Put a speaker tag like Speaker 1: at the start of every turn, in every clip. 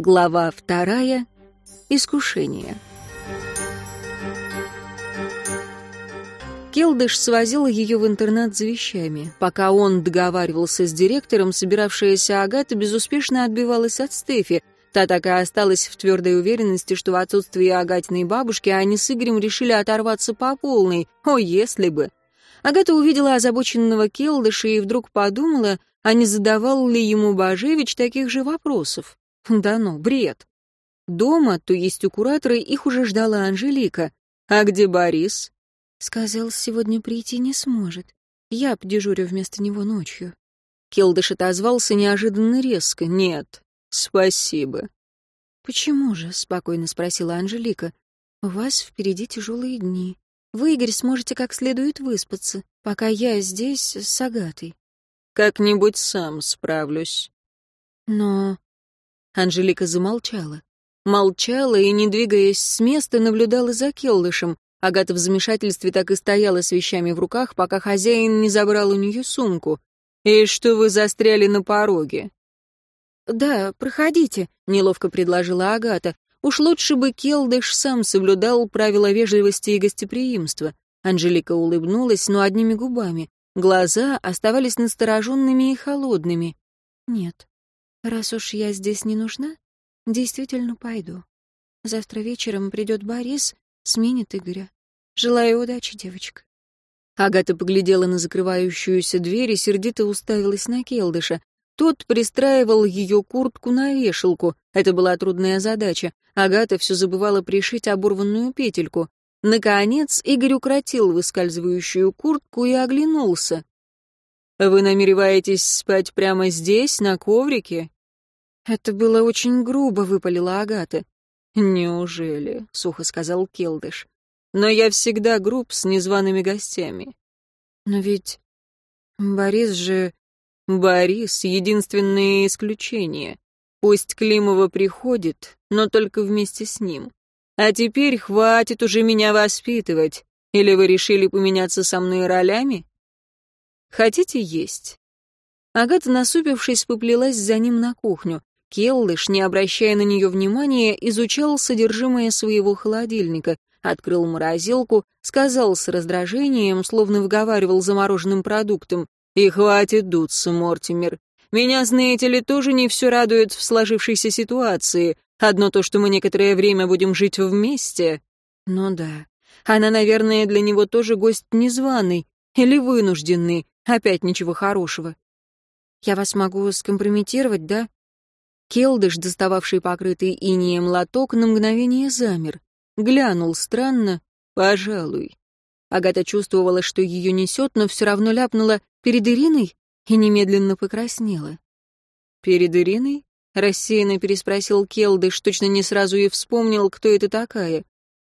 Speaker 1: Глава вторая. Искушение. Келдыш свозил ее в интернат за вещами. Пока он договаривался с директором, собиравшаяся Агата безуспешно отбивалась от Стефи. Та так и осталась в твердой уверенности, что в отсутствие Агатиной бабушки они с Игорем решили оторваться по полной. О, если бы! Агата увидела озабоченного Келдыша и вдруг подумала, а не задавал ли ему Бажевич таких же вопросов. Да ну, бред. Дома, то есть у куратора, их уже ждала Анжелика. «А где Борис?» Сказал, сегодня прийти не сможет. Я подежурю вместо него ночью. Келдыш отозвался неожиданно резко. «Нет, спасибо». «Почему же?» — спокойно спросила Анжелика. «У вас впереди тяжелые дни. Вы, Игорь, сможете как следует выспаться, пока я здесь с Агатой». «Как-нибудь сам справлюсь». «Но Анжелика замолчала. Молчала и, не двигаясь с места, наблюдала за Келдышем. Агата в замешательстве так и стояла с вещами в руках, пока хозяин не забрал у нее сумку. «И что вы застряли на пороге?» «Да, проходите», — неловко предложила Агата. «Уж лучше бы Келдыш сам соблюдал правила вежливости и гостеприимства». Анжелика улыбнулась, но одними губами. Глаза оставались настороженными и холодными. «Нет, Раз уж я здесь не нужна, действительно пойду. Завтра вечером придет Борис, сменит Игоря. Желаю удачи, девочка. Агата поглядела на закрывающуюся дверь и сердито уставилась на Келдыша. Тот пристраивал ее куртку на вешалку. Это была трудная задача. Агата все забывала пришить оборванную петельку. Наконец Игорь укротил выскальзывающую куртку и оглянулся. Вы намереваетесь спать прямо здесь, на коврике?» «Это было очень грубо», — выпалила Агата. «Неужели?» — сухо сказал Келдыш. «Но я всегда груб с незваными гостями». «Но ведь Борис же...» «Борис — единственное исключение. Пусть Климова приходит, но только вместе с ним. А теперь хватит уже меня воспитывать. Или вы решили поменяться со мной ролями?» Хотите есть?» Агата, насупившись, поплелась за ним на кухню. Келлыш, не обращая на нее внимания, изучал содержимое своего холодильника, открыл морозилку, сказал с раздражением, словно выговаривал замороженным продуктом, «И хватит дуться, Мортимер. Меня, знаете ли, тоже не все радует в сложившейся ситуации. Одно то, что мы некоторое время будем жить вместе. Ну да. Она, наверное, для него тоже гость незваный или вынужденный, Опять ничего хорошего. Я вас могу скомпрометировать, да? Келдыш, достававший покрытый инеем лоток, на мгновение замер. Глянул странно. «Пожалуй». Агата чувствовала, что ее несет, но все равно ляпнула «перед Ириной» и немедленно покраснела. «Перед Ириной?» — рассеянно переспросил Келдыш, точно не сразу и вспомнил, кто это такая.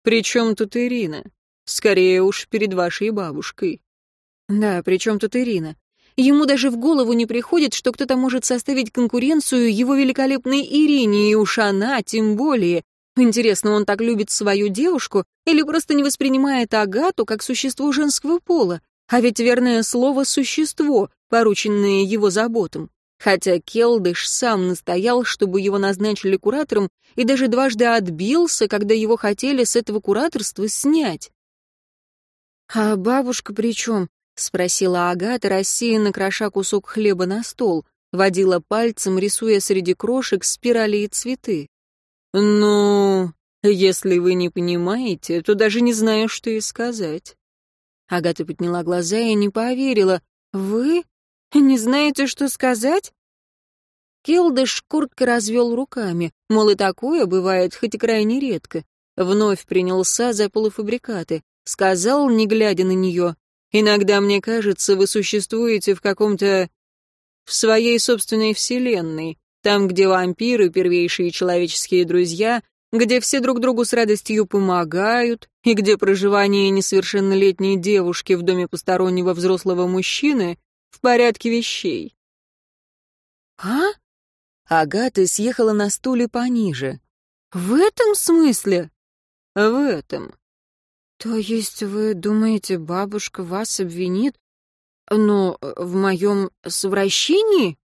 Speaker 1: «При чем тут Ирина? Скорее уж перед вашей бабушкой». Да, при чем тут Ирина? Ему даже в голову не приходит, что кто-то может составить конкуренцию его великолепной Ирине, и уж она тем более. Интересно, он так любит свою девушку или просто не воспринимает Агату как существо женского пола? А ведь верное слово «существо», порученное его заботам. Хотя Келдыш сам настоял, чтобы его назначили куратором, и даже дважды отбился, когда его хотели с этого кураторства снять. «А бабушка при чем?» — спросила Агата, рассеянно кроша кусок хлеба на стол, водила пальцем, рисуя среди крошек спирали и цветы. «Ну, если вы не понимаете, то даже не знаю, что и сказать». Агата подняла глаза и не поверила. «Вы? Не знаете, что сказать?» Келдыш куртко развел руками, мол, и такое бывает, хоть и крайне редко. Вновь принялся за полуфабрикаты. Сказал, не глядя на нее, Иногда мне кажется, вы существуете в каком-то... в своей собственной вселенной, там, где вампиры — первейшие человеческие друзья, где все друг другу с радостью помогают, и где проживание несовершеннолетней девушки в доме постороннего взрослого мужчины в порядке вещей. «А?» Агата съехала на стуле пониже. «В этом смысле?» «В этом. «То есть вы думаете, бабушка вас обвинит, но в моем совращении?»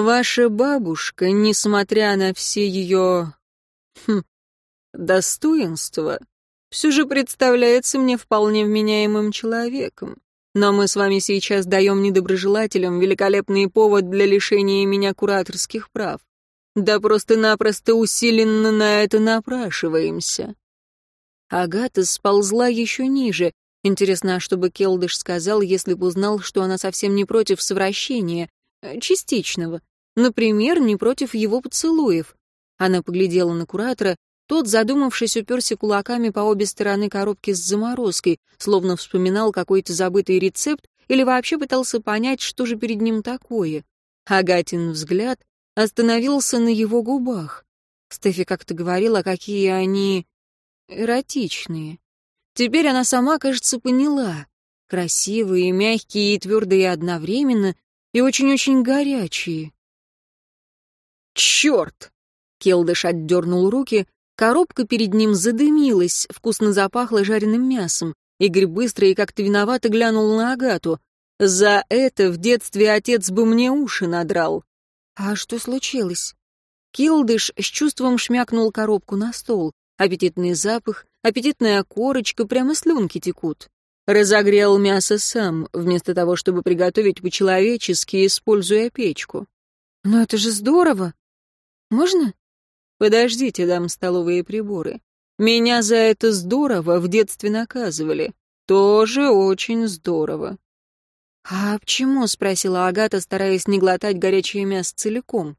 Speaker 1: Ваша бабушка, несмотря на все ее... Хм, достоинства, все же представляется мне вполне вменяемым человеком. Но мы с вами сейчас даем недоброжелателям великолепный повод для лишения меня кураторских прав. Да просто-напросто усиленно на это напрашиваемся. Агата сползла еще ниже. Интересно, а что бы Келдыш сказал, если бы узнал, что она совсем не против совращения, э, частичного. Например, не против его поцелуев. Она поглядела на куратора, тот, задумавшись, уперся кулаками по обе стороны коробки с заморозкой, словно вспоминал какой-то забытый рецепт или вообще пытался понять, что же перед ним такое. Агатин взгляд остановился на его губах. Стефи как-то говорила, какие они эротичные. Теперь она сама, кажется, поняла. Красивые, мягкие и твердые одновременно, и очень-очень горячие. «Черт!» — Келдыш отдернул руки, коробка перед ним задымилась, вкусно запахло жареным мясом. Игорь быстро и как-то виновато глянул на Агату. «За это в детстве отец бы мне уши надрал». «А что случилось?» Килдыш с чувством шмякнул коробку на стол. Аппетитный запах, аппетитная корочка, прямо слюнки текут. Разогрел мясо сам, вместо того, чтобы приготовить по-человечески, используя печку. «Но это же здорово! Можно?» «Подождите, дам столовые приборы. Меня за это здорово в детстве наказывали. Тоже очень здорово». «А почему?» — спросила Агата, стараясь не глотать горячее мясо целиком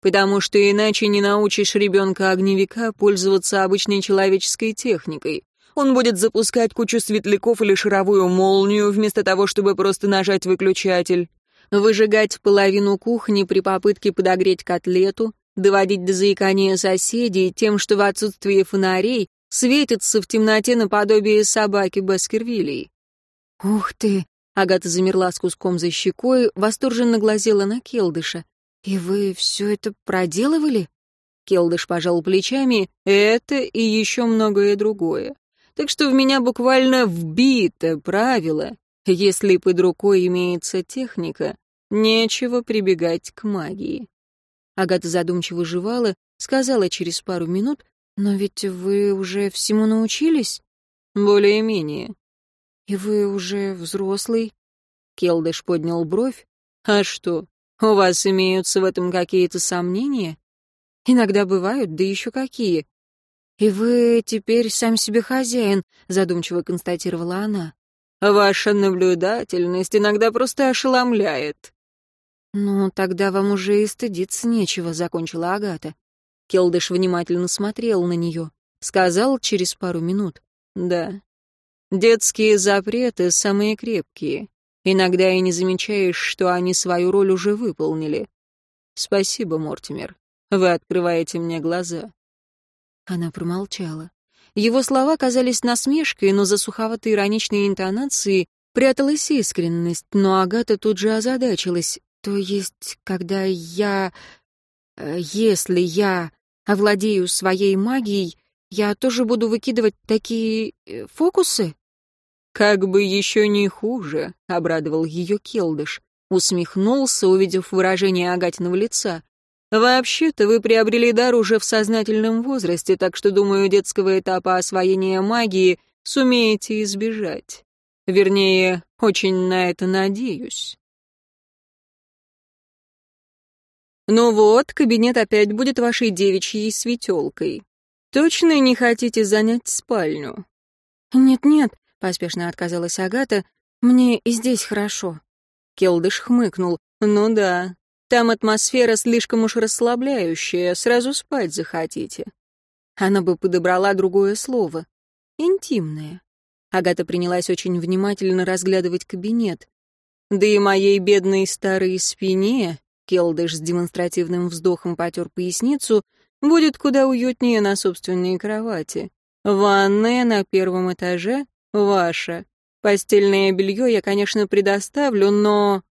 Speaker 1: потому что иначе не научишь ребенка-огневика пользоваться обычной человеческой техникой. Он будет запускать кучу светляков или шаровую молнию, вместо того, чтобы просто нажать выключатель, выжигать половину кухни при попытке подогреть котлету, доводить до заикания соседей тем, что в отсутствии фонарей светится в темноте наподобие собаки Баскервилей. «Ух ты!» — Агата замерла с куском за щекой, восторженно глазела на Келдыша. «И вы все это проделывали?» Келдыш пожал плечами. «Это и еще многое другое. Так что в меня буквально вбито правило. Если под рукой имеется техника, нечего прибегать к магии». Агата задумчиво жевала, сказала через пару минут, «Но ведь вы уже всему научились?» «Более-менее». «И вы уже взрослый?» Келдыш поднял бровь. «А что, у вас имеются в этом какие-то сомнения? Иногда бывают, да еще какие. И вы теперь сам себе хозяин, задумчиво констатировала она. Ваша наблюдательность иногда просто ошеломляет. Ну, тогда вам уже и стыдиться нечего, закончила Агата. Келдыш внимательно смотрел на нее. Сказал через пару минут. Да. Детские запреты самые крепкие. Иногда и не замечаешь, что они свою роль уже выполнили. Спасибо, Мортимер. Вы открываете мне глаза. Она промолчала. Его слова казались насмешкой, но за суховатой ироничной интонацией пряталась искренность, но Агата тут же озадачилась. То есть, когда я... Э, если я овладею своей магией, я тоже буду выкидывать такие э, фокусы? «Как бы еще не хуже», — обрадовал ее Келдыш. Усмехнулся, увидев выражение Агатиного лица. «Вообще-то вы приобрели дар уже в сознательном возрасте, так что, думаю, детского этапа освоения магии сумеете избежать. Вернее, очень на это надеюсь». «Ну вот, кабинет опять будет вашей девичьей светелкой. Точно не хотите занять спальню?» «Нет-нет, — поспешно отказалась Агата. «Мне и здесь хорошо». Келдыш хмыкнул. «Ну да, там атмосфера слишком уж расслабляющая, сразу спать захотите». Она бы подобрала другое слово. «Интимное». Агата принялась очень внимательно разглядывать кабинет. «Да и моей бедной старой спине», — Келдыш с демонстративным вздохом потер поясницу, «будет куда уютнее на собственной кровати. Ванная на первом этаже, «Ваше. Постельное белье я, конечно, предоставлю, но...»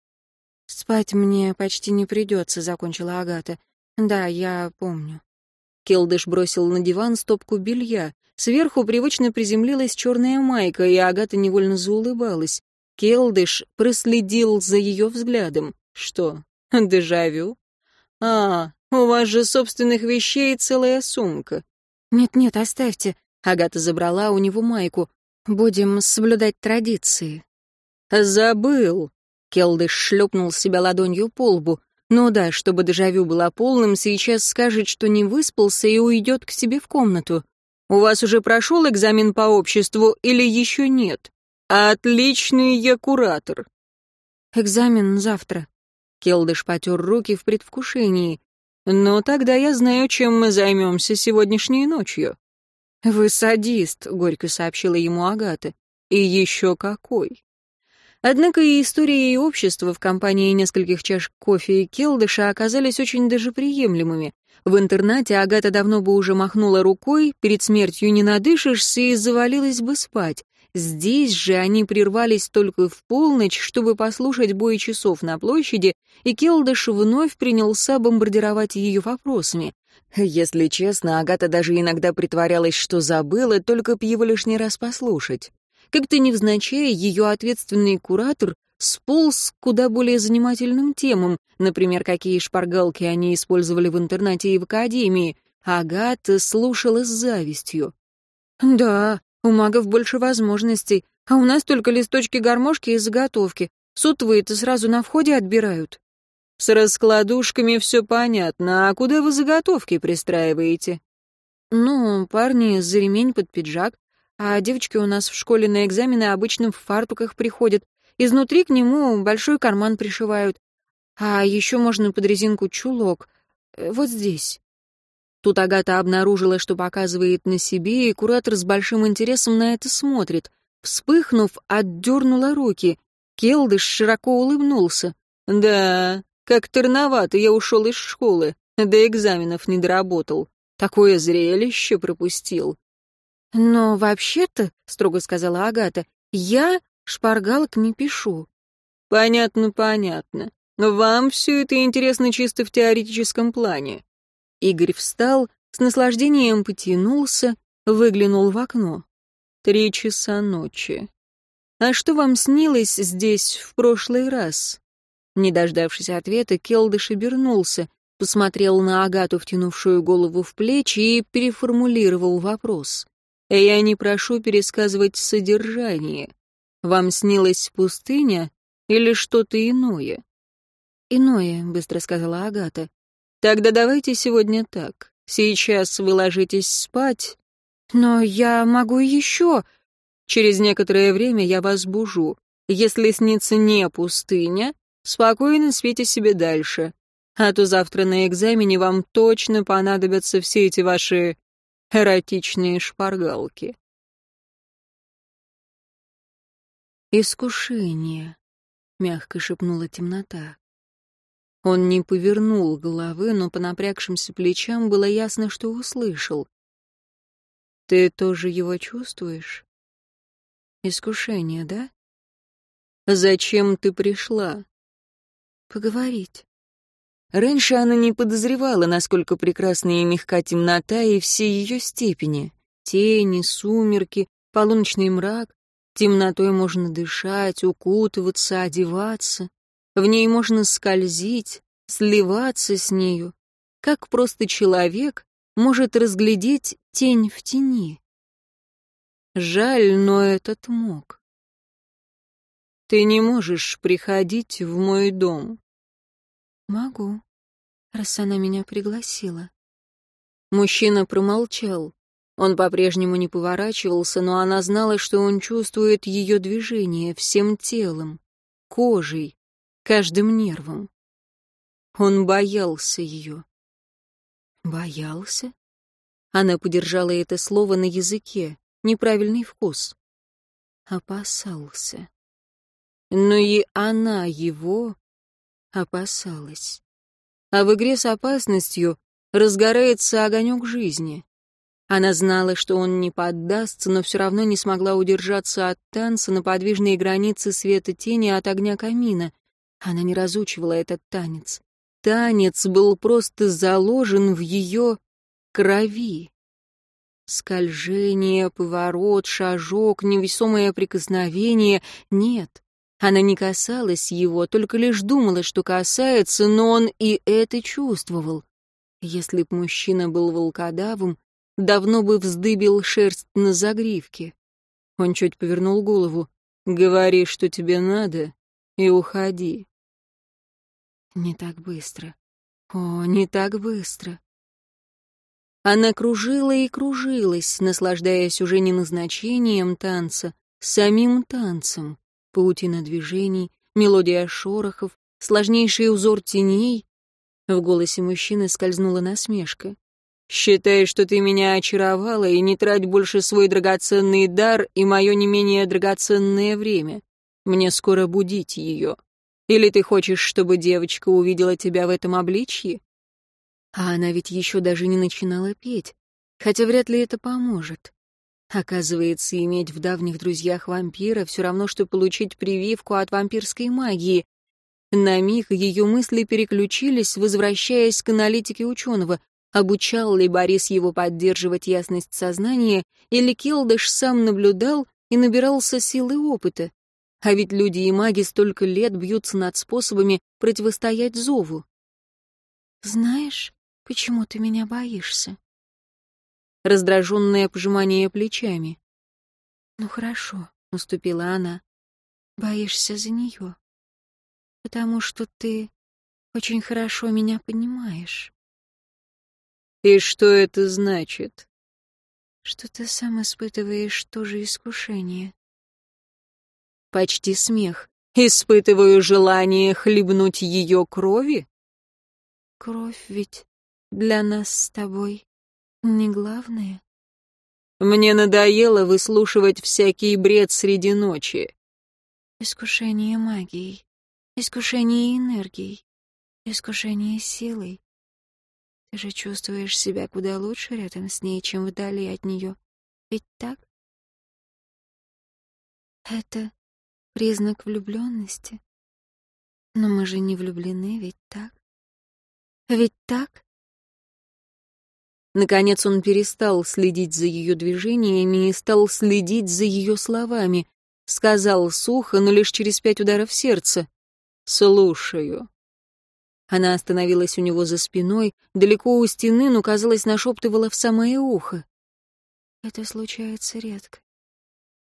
Speaker 1: «Спать мне почти не придется», — закончила Агата. «Да, я помню». Келдыш бросил на диван стопку белья. Сверху привычно приземлилась черная майка, и Агата невольно заулыбалась. Келдыш проследил за ее взглядом. Что, дежавю? «А, у вас же собственных вещей целая сумка».
Speaker 2: «Нет-нет, оставьте». Агата забрала у него майку. «Будем соблюдать традиции».
Speaker 1: «Забыл». Келдыш шлепнул себя ладонью по лбу. «Ну да, чтобы дежавю было полным, сейчас скажет, что не выспался и уйдет к себе в комнату. У вас уже прошел экзамен по обществу или еще нет? Отличный я куратор».
Speaker 2: «Экзамен завтра».
Speaker 1: Келдыш потер руки в предвкушении. «Но тогда я знаю, чем мы займемся сегодняшней ночью». «Вы садист», — горько сообщила ему Агата. «И еще какой». Однако и история и общество в компании нескольких чаш кофе и келдыша оказались очень даже приемлемыми. В интернате Агата давно бы уже махнула рукой, перед смертью не надышишься и завалилась бы спать. Здесь же они прервались только в полночь, чтобы послушать бой часов на площади, и Келдыш вновь принялся бомбардировать ее вопросами. Если честно, Агата даже иногда притворялась, что забыла, только б его лишний раз послушать. Как-то невзначай ее ответственный куратор сполз куда более занимательным темам, например, какие шпаргалки они использовали в интернате и в академии. Агата слушала с завистью. «Да, у магов больше возможностей, а у нас только листочки гармошки и заготовки. Сутвы-то сразу на входе отбирают». «С раскладушками все понятно, а куда вы заготовки пристраиваете?» «Ну, парни за ремень под пиджак, а девочки у нас в школе на экзамены обычно в фартуках приходят. Изнутри к нему большой карман пришивают. А еще можно под резинку чулок. Э, вот здесь. Тут Агата обнаружила, что показывает на себе, и куратор с большим интересом на это смотрит. Вспыхнув, отдернула руки. Келдыш широко улыбнулся. «Да, как терновато я ушел из школы, до экзаменов не доработал. Такое зрелище пропустил.
Speaker 2: «Но вообще-то, — строго сказала Агата, — я шпаргалок не пишу».
Speaker 1: «Понятно, понятно. Но вам все это интересно чисто в теоретическом плане». Игорь встал, с наслаждением потянулся, выглянул в окно. Три часа ночи. «А что вам снилось здесь в прошлый раз?» Не дождавшись ответа, Келдыш обернулся, посмотрел на Агату, втянувшую голову в плечи, и переформулировал вопрос. Я не прошу пересказывать содержание. Вам снилась пустыня или что-то иное?
Speaker 2: Иное, быстро сказала Агата.
Speaker 1: Тогда давайте сегодня так. Сейчас вы ложитесь спать.
Speaker 2: Но я могу еще.
Speaker 1: Через некоторое время я вас бужу. Если снится не пустыня, спокойно спите себе дальше. А то завтра на экзамене вам точно понадобятся все эти ваши эротичные шпаргалки.
Speaker 2: «Искушение», — мягко шепнула темнота. Он не повернул головы, но по напрягшимся плечам было ясно, что услышал. «Ты тоже его чувствуешь?» «Искушение, да?»
Speaker 1: «Зачем ты пришла?»
Speaker 2: «Поговорить».
Speaker 1: Раньше она не подозревала, насколько прекрасна и мягка темнота и все ее степени. Тени, сумерки, полуночный мрак. Темнотой можно дышать, укутываться, одеваться. В ней можно скользить, сливаться с нею. Как просто человек может разглядеть тень в тени. Жаль, но этот мог. Ты не можешь приходить в мой дом.
Speaker 2: Могу раз она меня пригласила.
Speaker 1: Мужчина промолчал. Он по-прежнему не поворачивался, но она знала, что он чувствует ее движение всем телом, кожей, каждым нервом. Он боялся ее.
Speaker 2: Боялся?
Speaker 1: Она подержала это слово на языке, неправильный вкус.
Speaker 2: Опасался.
Speaker 1: Но и она его опасалась а в игре с опасностью разгорается огонек жизни. Она знала, что он не поддастся, но все равно не смогла удержаться от танца на подвижной границе света тени от огня камина. Она не разучивала этот танец. Танец был просто заложен в ее крови. Скольжение, поворот, шажок, невесомое прикосновение — нет. Она не касалась его, только лишь думала, что касается, но он и это чувствовал. Если б мужчина был волкодавом, давно бы вздыбил шерсть на загривке. Он чуть повернул голову. «Говори, что тебе надо, и уходи». Не так быстро. О, не так быстро. Она кружила и кружилась, наслаждаясь уже не назначением танца, самим танцем. Паутина движений, мелодия шорохов, сложнейший узор теней. В голосе мужчины скользнула насмешка. «Считай, что ты меня очаровала, и не трать больше свой драгоценный дар и мое не менее драгоценное время. Мне скоро будить ее. Или ты хочешь, чтобы девочка увидела тебя в этом обличье?» А она ведь еще даже не начинала петь, хотя вряд ли это поможет. Оказывается, иметь в давних друзьях вампира все равно, что получить прививку от вампирской магии. На миг ее мысли переключились, возвращаясь к аналитике ученого. Обучал ли Борис его поддерживать ясность сознания, или Келдыш сам наблюдал и набирался силы опыта? А ведь люди и маги столько лет бьются над способами противостоять зову. «Знаешь, почему ты меня боишься?» Раздраженное пожимание плечами. «Ну хорошо», — уступила она. «Боишься за нее, потому что ты очень хорошо меня понимаешь». «И что это значит?» «Что ты сам испытываешь то же искушение». Почти смех. «Испытываю желание хлебнуть ее крови?» «Кровь ведь для нас с тобой не главное. Мне надоело выслушивать всякий бред среди ночи. Искушение магией, искушение энергией, искушение силой. Ты же чувствуешь себя куда лучше рядом с ней, чем вдали от нее. Ведь так? Это признак влюбленности. Но мы же не влюблены, ведь так? Ведь так? Наконец он перестал следить за ее движениями и стал следить за ее словами. Сказал сухо, но лишь через пять ударов сердца. «Слушаю». Она остановилась у него за спиной, далеко у стены, но, казалось, нашептывала в самое ухо. «Это случается редко.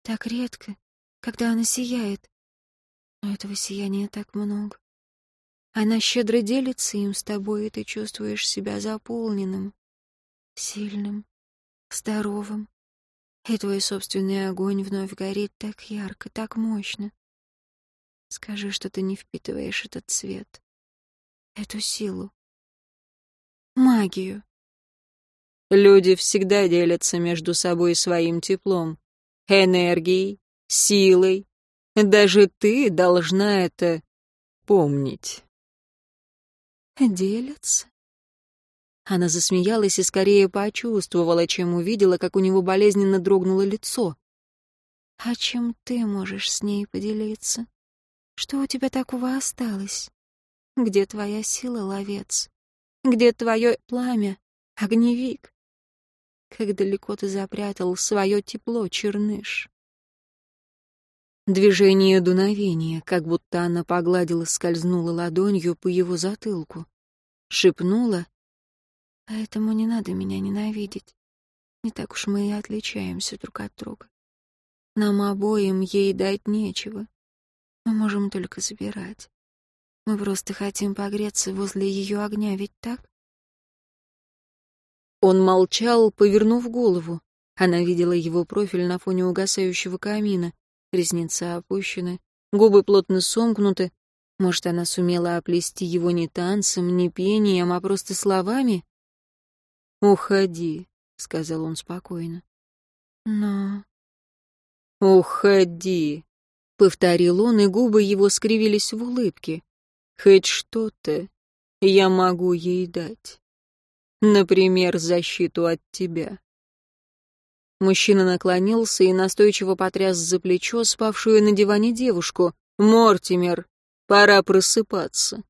Speaker 1: Так редко, когда она сияет. Но этого сияния так много. Она щедро делится им с тобой, и ты чувствуешь себя заполненным сильным, здоровым. И твой собственный огонь вновь горит так ярко, так мощно. Скажи, что ты не впитываешь этот цвет, эту силу, магию. Люди всегда делятся между собой своим теплом, энергией, силой. Даже ты должна это помнить. Делятся? Она засмеялась и скорее почувствовала, чем увидела, как у него болезненно дрогнуло лицо. «А чем ты можешь с ней поделиться? Что у тебя такого осталось? Где твоя сила, ловец? Где твое пламя, огневик? Как далеко ты запрятал свое тепло, черныш?» Движение дуновения, как будто она погладила, скользнула ладонью по его затылку. Шепнула Поэтому не надо меня ненавидеть. Не так уж мы и отличаемся друг от друга. Нам обоим ей дать нечего. Мы можем только забирать. Мы просто хотим погреться возле ее огня, ведь так? Он молчал, повернув голову. Она видела его профиль на фоне угасающего камина. Ресницы опущены, губы плотно сомкнуты. Может, она сумела оплести его не танцем, не пением, а просто словами? «Уходи», — сказал он спокойно. «Но...» «Уходи», — повторил он, и губы его скривились в улыбке. «Хоть что-то я могу ей дать. Например, защиту от тебя». Мужчина наклонился и настойчиво потряс за плечо спавшую на диване девушку. «Мортимер, пора просыпаться.